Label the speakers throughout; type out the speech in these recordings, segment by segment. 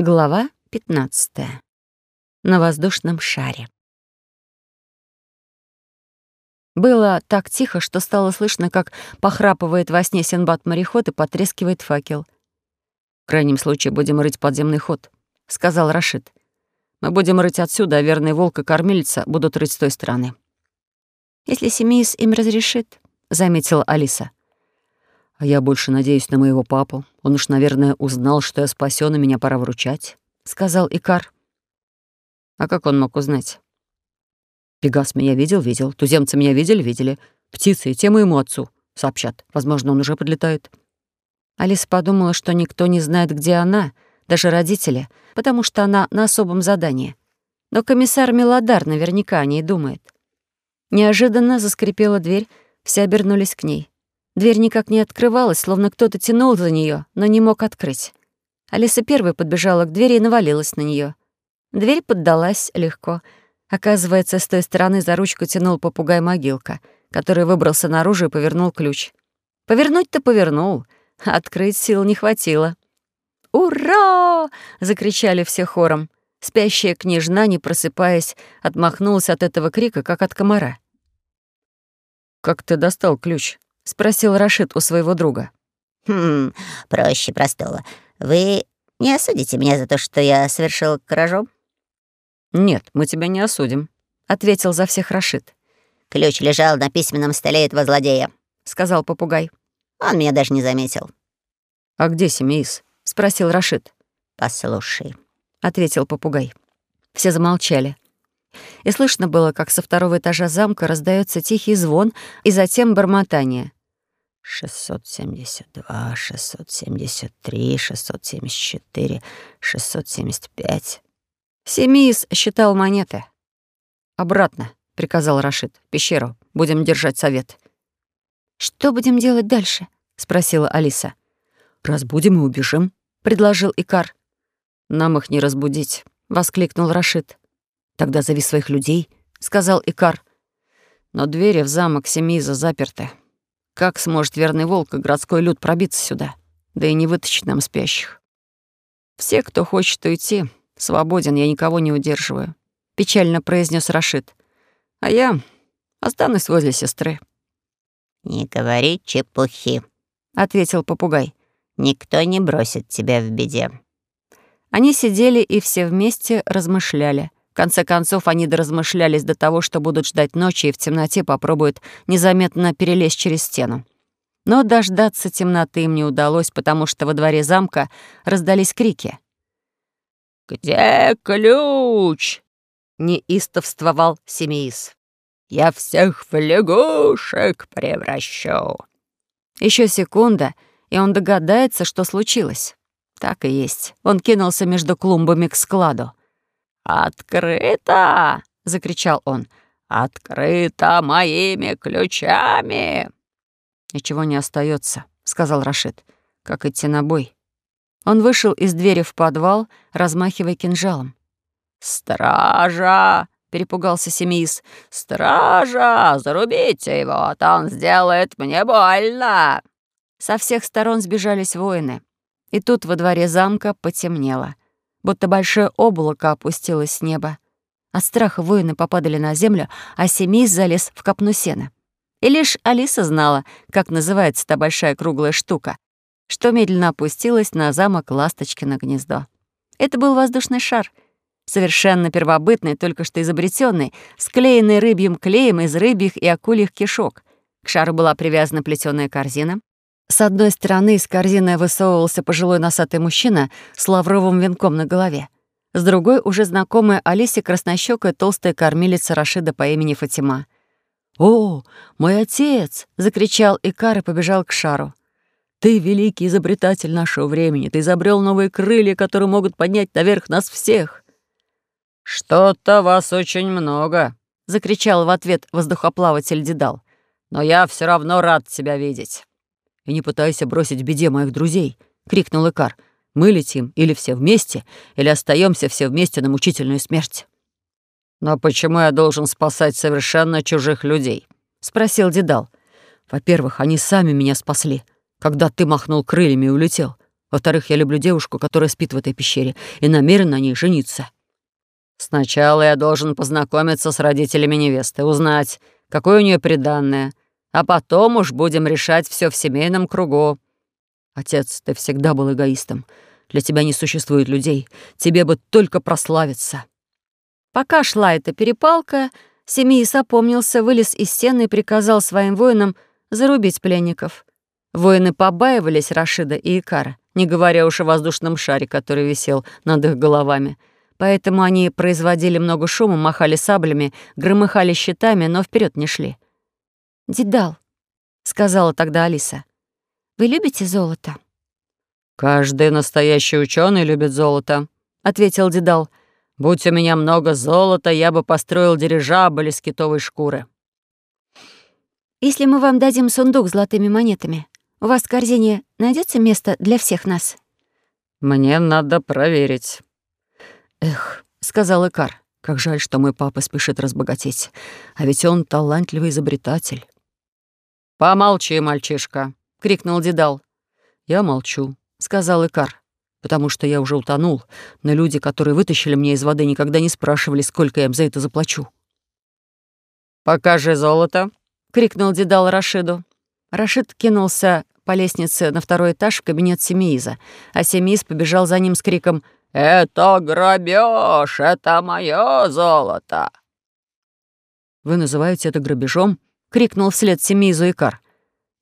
Speaker 1: Глава 15. На воздушном шаре. Было так тихо, что стало слышно, как похрапывает во сне Синбад-мореход и потрескивает факел. «В крайнем случае будем рыть подземный ход», — сказал Рашид. «Мы будем рыть отсюда, а верный волк и кормилица будут рыть с той стороны».
Speaker 2: «Если Семис им разрешит», — заметила Алиса.
Speaker 1: А я больше надеюсь на моего папу. Он уж, наверное, узнал, что я спасён, и меня пора вручать», — сказал Икар. «А как он мог узнать?» «Пегас меня видел, видел. Туземцы меня видели, видели. Птицы и те моему отцу сообщат. Возможно, он уже подлетает».
Speaker 2: Алиса подумала, что никто не знает, где она, даже родители, потому что она на особом задании. Но комиссар Мелодар наверняка о ней думает. Неожиданно заскрипела дверь, все обернулись к ней. Дверь никак не открывалась, словно кто-то тянул за нее, но не мог открыть. Алиса первой подбежала к двери и навалилась на нее. Дверь поддалась легко. Оказывается, с той стороны за ручку тянул попугай-могилка, который выбрался наружу и повернул ключ. Повернуть-то повернул, а открыть сил не хватило. «Ура!» — закричали все хором. Спящая княжна, не просыпаясь, отмахнулась от этого крика, как от комара.
Speaker 1: «Как ты достал ключ?» — спросил Рашид у своего друга.
Speaker 3: «Хм, проще простого. Вы не осудите меня за то, что я совершил кражу?»
Speaker 1: «Нет, мы тебя не осудим», — ответил за всех Рашид.
Speaker 3: «Ключ лежал на письменном столе этого злодея», —
Speaker 2: сказал попугай.
Speaker 3: «Он меня даже не заметил».
Speaker 1: «А где Семеис?» — спросил Рашид.
Speaker 3: «Послушай», —
Speaker 2: ответил попугай. Все замолчали и слышно было, как со второго этажа замка раздается тихий звон и затем бормотание.
Speaker 3: 672, 673, 674, 675.
Speaker 2: Семис считал монеты.
Speaker 1: «Обратно», — приказал Рашид. «В пещеру. Будем держать совет».
Speaker 2: «Что будем делать дальше?» — спросила Алиса.
Speaker 1: «Разбудим и убежим», — предложил Икар. «Нам их не разбудить», — воскликнул Рашид. «Тогда зови своих людей», — сказал Икар. «Но двери в замок Семиза заперты. Как сможет верный волк и городской люд пробиться сюда? Да и не вытащить нам спящих. Все, кто хочет уйти, свободен, я никого не удерживаю», — печально произнес Рашид. «А я останусь возле сестры».
Speaker 3: «Не говори чепухи», —
Speaker 2: ответил попугай.
Speaker 3: «Никто не бросит тебя в беде».
Speaker 2: Они сидели и все вместе размышляли. Конце концов, они доразмышлялись до того, что будут ждать ночи и в темноте попробуют незаметно перелезть через стену. Но дождаться темноты им не удалось, потому что во дворе замка раздались крики.
Speaker 4: «Где ключ?»
Speaker 2: — неистовствовал Семеис.
Speaker 4: «Я всех в лягушек превращу».
Speaker 2: Еще секунда, и он догадается, что случилось. Так и есть. Он кинулся между клумбами к складу.
Speaker 4: «Открыто!» — закричал он. «Открыто моими ключами!»
Speaker 1: «Ничего не остается, сказал Рашид. «Как идти на бой?»
Speaker 2: Он вышел из двери в подвал, размахивая кинжалом.
Speaker 4: «Стража!» — перепугался Семис. «Стража! Зарубите его, а то он сделает мне больно!»
Speaker 2: Со всех сторон сбежались воины. И тут во дворе замка потемнело, будто большое облако опустилось с неба. От страха воины попадали на землю, а Семис залез в копну сена. И лишь Алиса знала, как называется та большая круглая штука, что медленно опустилась на замок Ласточкино гнездо. Это был воздушный шар, совершенно первобытный, только что изобретенный, склеенный рыбьим клеем из рыбьих и акульих кишок. К шару была привязана плетеная корзина. С одной стороны из корзины высовывался пожилой носатый мужчина с лавровым венком на голове. С другой — уже знакомая Алисе краснощёкая толстая кормилица Рашида по имени Фатима —
Speaker 1: «О, мой отец!» — закричал Икар и побежал к шару. «Ты великий изобретатель нашего времени. Ты изобрел новые крылья, которые могут поднять наверх нас всех».
Speaker 4: «Что-то вас очень много», — закричал в ответ воздухоплаватель Дедал. «Но я все равно рад тебя видеть».
Speaker 1: «И не пытайся бросить в беде моих друзей», — крикнул Икар. «Мы летим или все вместе, или остаемся все вместе на мучительную смерть».
Speaker 4: «Но почему я должен спасать совершенно чужих людей?»
Speaker 1: — спросил Дедал. «Во-первых, они сами меня спасли, когда ты махнул крыльями и улетел. Во-вторых, я люблю девушку, которая спит в этой пещере, и намерен на ней жениться».
Speaker 4: «Сначала я должен познакомиться с родителями невесты, узнать, какое у нее приданное, а потом уж будем решать все в семейном кругу».
Speaker 1: «Отец, ты всегда был эгоистом. Для тебя не существует людей. Тебе бы только прославиться».
Speaker 2: Пока шла эта перепалка, Семиис опомнился, вылез из стены и приказал своим воинам зарубить пленников. Воины побаивались Рашида и Икара, не говоря уж о воздушном шаре, который висел над их головами. Поэтому они производили много шума, махали саблями, громыхали щитами, но вперед не шли. «Дедал», — сказала тогда Алиса, — «вы любите золото?»
Speaker 4: «Каждый настоящий ученый любит золото», — ответил Дедал. «Будь у меня много золота, я бы построил дирижабль из китовой шкуры».
Speaker 2: «Если мы вам дадим сундук с золотыми монетами, у вас в корзине найдется место для всех нас?»
Speaker 4: «Мне надо проверить».
Speaker 1: «Эх», — сказал Икар, — «как жаль, что мой папа спешит разбогатеть. А ведь он талантливый изобретатель».
Speaker 4: «Помолчи, мальчишка», — крикнул Дедал.
Speaker 1: «Я молчу», — сказал Икар, «потому что я уже утонул, но люди, которые вытащили меня из воды, никогда не спрашивали, сколько я им за это заплачу».
Speaker 4: «Покажи золото», — крикнул Дедал Рашиду.
Speaker 2: Рашид кинулся по лестнице на второй этаж в кабинет Семииза, а Семииз побежал за ним с криком «Это грабеж! Это мое золото!»
Speaker 1: «Вы называете это грабежом?» — крикнул вслед Семиизу Икар.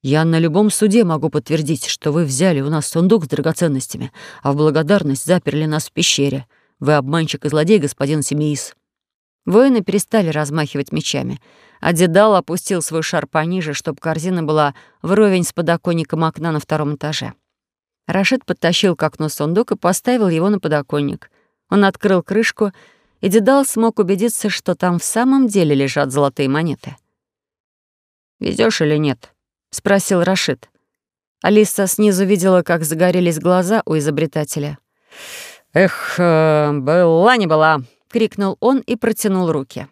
Speaker 1: «Я на любом суде могу подтвердить, что вы взяли у нас сундук с драгоценностями, а в благодарность заперли нас в пещере. Вы обманщик и злодей, господин Семииз».
Speaker 2: Воины перестали размахивать мечами, а Дедал опустил свой шар пониже, чтобы корзина была вровень с подоконником окна на втором этаже. Рашид подтащил к окну сундук и поставил его на подоконник. Он открыл крышку, и Дедал смог убедиться, что там в самом деле лежат золотые монеты. «Везёшь или нет?» — спросил Рашид. Алиса снизу видела, как загорелись глаза у изобретателя.
Speaker 4: «Эх, э, была не была», —
Speaker 2: крикнул он и протянул руки.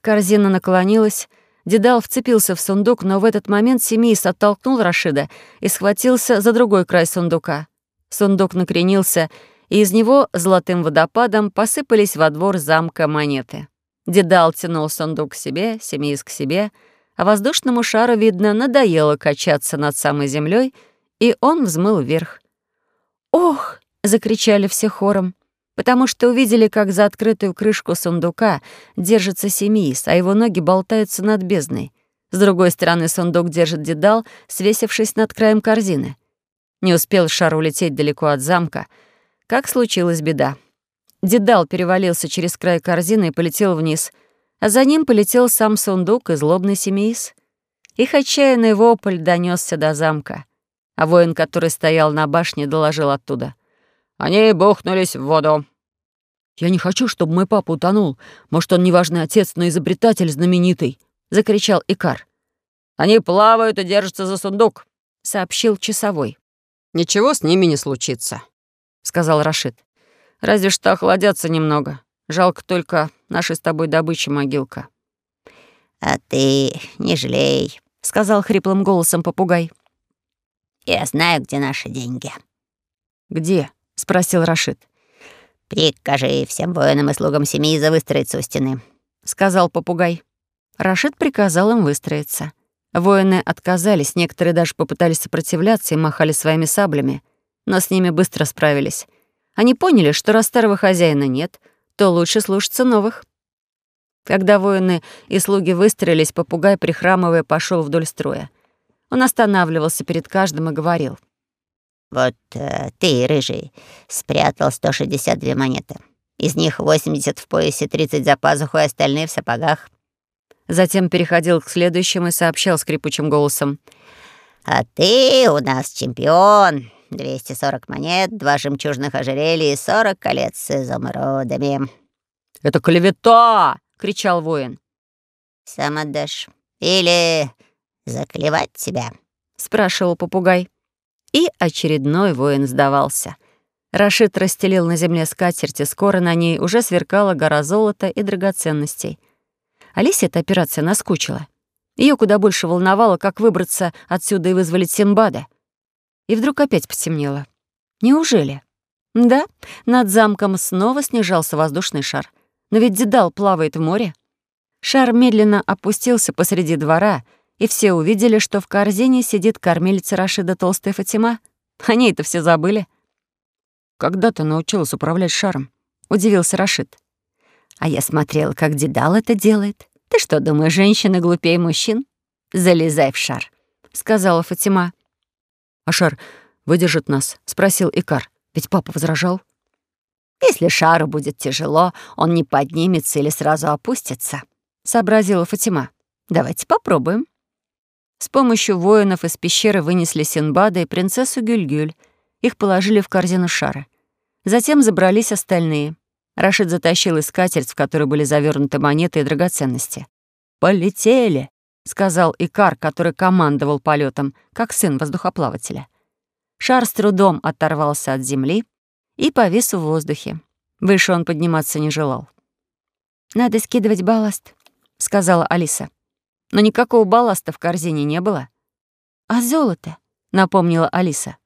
Speaker 2: Корзина наклонилась, Дедал вцепился в сундук, но в этот момент Семейс оттолкнул Рашида и схватился за другой край сундука. Сундук накренился, и из него золотым водопадом посыпались во двор замка монеты. Дедал тянул сундук к себе, Семейс к себе, а воздушному шару, видно, надоело качаться над самой землей, и он взмыл вверх. «Ох!» — закричали все хором потому что увидели, как за открытую крышку сундука держится Семиис, а его ноги болтаются над бездной. С другой стороны сундук держит Дедал, свесившись над краем корзины. Не успел шар улететь далеко от замка, как случилась беда. Дедал перевалился через край корзины и полетел вниз, а за ним полетел сам сундук и злобный Семиис. Их отчаянный вопль донесся до замка, а воин, который стоял на башне, доложил оттуда.
Speaker 4: Они бухнулись в воду».
Speaker 1: «Я не хочу, чтобы мой папа утонул. Может, он неважный отец, но изобретатель знаменитый», — закричал Икар.
Speaker 4: «Они плавают и держатся за сундук», —
Speaker 2: сообщил часовой.
Speaker 4: «Ничего с ними не случится», — сказал Рашид. «Разве что охладятся немного. Жалко только нашей с тобой добычи могилка».
Speaker 3: «А ты не жалей», — сказал хриплым голосом попугай. «Я знаю, где наши деньги».
Speaker 2: «Где?» — спросил Рашид.
Speaker 3: «Прикажи всем воинам и слугам семьи выстроиться у стены», — сказал попугай.
Speaker 2: Рашид приказал им выстроиться. Воины отказались, некоторые даже попытались сопротивляться и махали своими саблями, но с ними быстро справились. Они поняли, что раз старого хозяина нет, то лучше слушаться новых. Когда воины и слуги выстроились, попугай, прихрамывая, пошел вдоль строя. Он останавливался перед каждым и говорил —
Speaker 3: вот э, ты, рыжий, спрятал 162 монеты. Из них 80 в поясе, 30 за пазухой, остальные в сапогах.
Speaker 2: Затем переходил к следующему и сообщал скрипучим голосом.
Speaker 3: «А ты у нас чемпион. 240 монет, два жемчужных ожерелья и 40 колец с изумрудами».
Speaker 2: «Это клевета!» — кричал воин.
Speaker 3: «Сам отдашь. Или заклевать тебя?»
Speaker 2: — спрашивал попугай. И очередной воин сдавался. Рашид расстелил на земле скатерть, и скоро на ней уже сверкала гора золота и драгоценностей. Алисе эта операция наскучила. Ее куда больше волновало, как выбраться отсюда и вызволить Синбада. И вдруг опять потемнело. Неужели? Да, над замком снова снижался воздушный шар. Но ведь Дедал плавает в море. Шар медленно опустился посреди двора, и все увидели, что в корзине сидит кормилица Рашида Толстая Фатима. Они это все забыли.
Speaker 1: «Когда ты научилась управлять шаром?» — удивился Рашид.
Speaker 2: «А я смотрела, как Дедал это делает. Ты что, думаешь, женщины глупее мужчин? Залезай в шар», — сказала Фатима.
Speaker 1: «А шар выдержит нас?» — спросил Икар. «Ведь папа возражал».
Speaker 2: «Если шару будет тяжело, он не поднимется или сразу опустится», — сообразила Фатима. «Давайте попробуем». С помощью воинов из пещеры вынесли Синбада и принцессу Гюльгюль. Их положили в корзину шара. Затем забрались остальные. Рашид затащил искательств, в которые были завернуты монеты и драгоценности. «Полетели!» — сказал Икар, который командовал полетом, как сын воздухоплавателя. Шар с трудом оторвался от земли и повис в воздухе. Выше он подниматься не желал. «Надо скидывать балласт», — сказала Алиса. Но никакого балласта в корзине не было. «А золото?» — напомнила Алиса.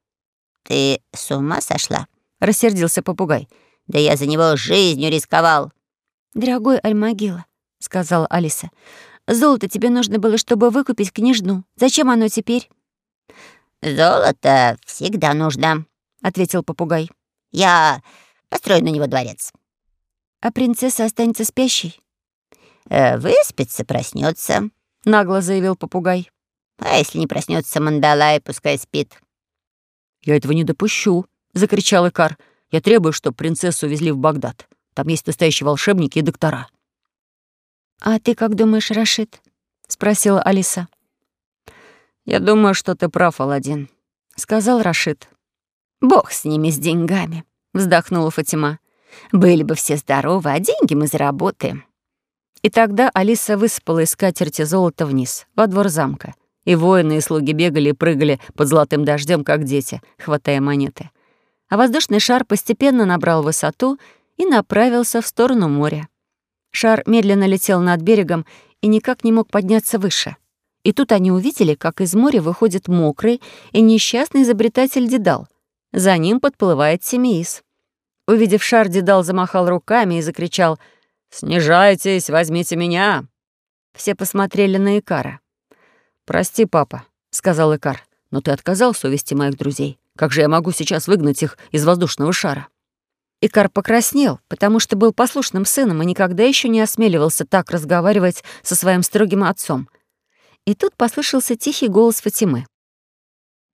Speaker 3: «Ты с ума сошла?»
Speaker 2: — рассердился попугай.
Speaker 3: «Да я за него жизнью рисковал».
Speaker 2: «Дорогой Альмагила», — сказала Алиса, «золото тебе нужно было, чтобы выкупить княжну. Зачем оно теперь?»
Speaker 3: «Золото всегда нужно», — ответил попугай. «Я построю на него дворец».
Speaker 2: «А принцесса останется спящей?»
Speaker 3: э, «Выспится, проснется,
Speaker 2: нагло заявил попугай.
Speaker 3: «А если не проснется Мандалай, пускай спит».
Speaker 1: «Я этого не допущу», — закричал Икар. «Я требую, чтобы принцессу увезли в Багдад. Там есть настоящие волшебники и доктора».
Speaker 2: «А ты как думаешь, Рашид?» — спросила Алиса.
Speaker 1: «Я думаю, что ты прав, Аладдин», — сказал Рашид.
Speaker 2: «Бог с ними, с деньгами», — вздохнула Фатима. «Были бы все здоровы, а деньги мы заработаем». И тогда Алиса высыпала из скатерти золото вниз, во двор замка. И воины и слуги бегали и прыгали под золотым дождем, как дети, хватая монеты. А воздушный шар постепенно набрал высоту и направился в сторону моря. Шар медленно летел над берегом и никак не мог подняться выше. И тут они увидели, как из моря выходит мокрый и несчастный изобретатель Дедал. За ним подплывает Семиис. Увидев шар, Дедал замахал руками и закричал «Снижайтесь, возьмите меня!» Все посмотрели на Икара.
Speaker 1: «Прости, папа», — сказал Икар, «но ты отказался увести моих друзей. Как же я могу сейчас выгнать их из воздушного шара?»
Speaker 2: Икар покраснел, потому что был послушным сыном и никогда еще не осмеливался так разговаривать со своим строгим отцом — и тут послышался тихий голос Фатимы.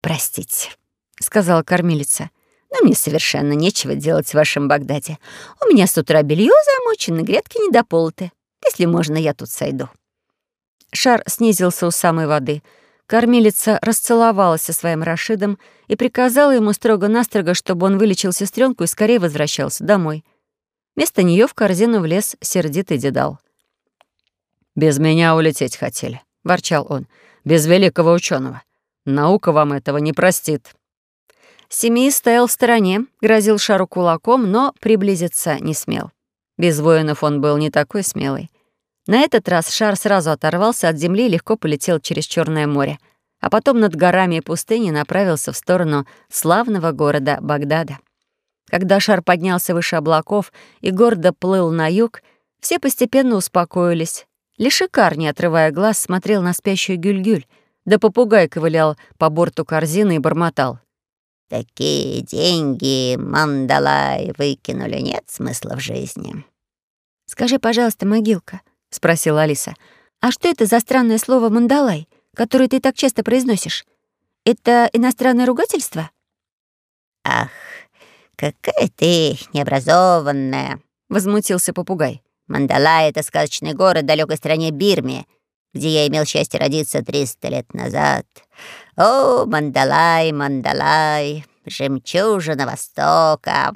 Speaker 2: «Простите», — сказала кормилица, «но мне совершенно нечего делать в вашем Багдаде. У меня с утра белье замочено, грядки недополоты. Если можно, я тут сойду». Шар снизился у самой воды. Кормилица расцеловалась со своим Рашидом и приказала ему строго-настрого, чтобы он вылечил сестренку и скорее возвращался домой. Вместо нее в корзину влез сердитый дедал.
Speaker 1: «Без меня улететь хотели ворчал он. «Без великого ученого. Наука вам этого не простит».
Speaker 2: Семей стоял в стороне, грозил шару кулаком, но приблизиться не смел. Без воинов он был не такой смелый. На этот раз шар сразу оторвался от земли и легко полетел через Черное море, а потом над горами и пустыней направился в сторону славного города Багдада. Когда шар поднялся выше облаков и гордо плыл на юг, все постепенно успокоились, Лишь Икар, не отрывая глаз, смотрел на спящую Гюль-Гюль, да попугай ковылял по борту корзины и бормотал.
Speaker 3: «Такие деньги, мандалай, выкинули, нет смысла в жизни».
Speaker 2: «Скажи, пожалуйста, могилка», — спросила Алиса, «а что это за странное слово «мандалай», которое ты так часто произносишь? Это иностранное ругательство?»
Speaker 3: «Ах, какая ты необразованная», — возмутился попугай. Мандалай — это сказочный город в далекой стране Бирме, где я имел счастье родиться 300 лет назад. О, Мандалай, Мандалай, жемчужина Востока!»